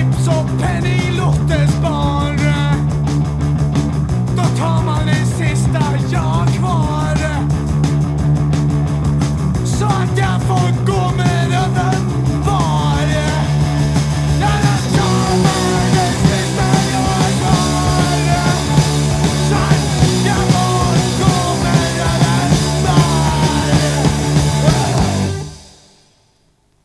chips och Penny Lott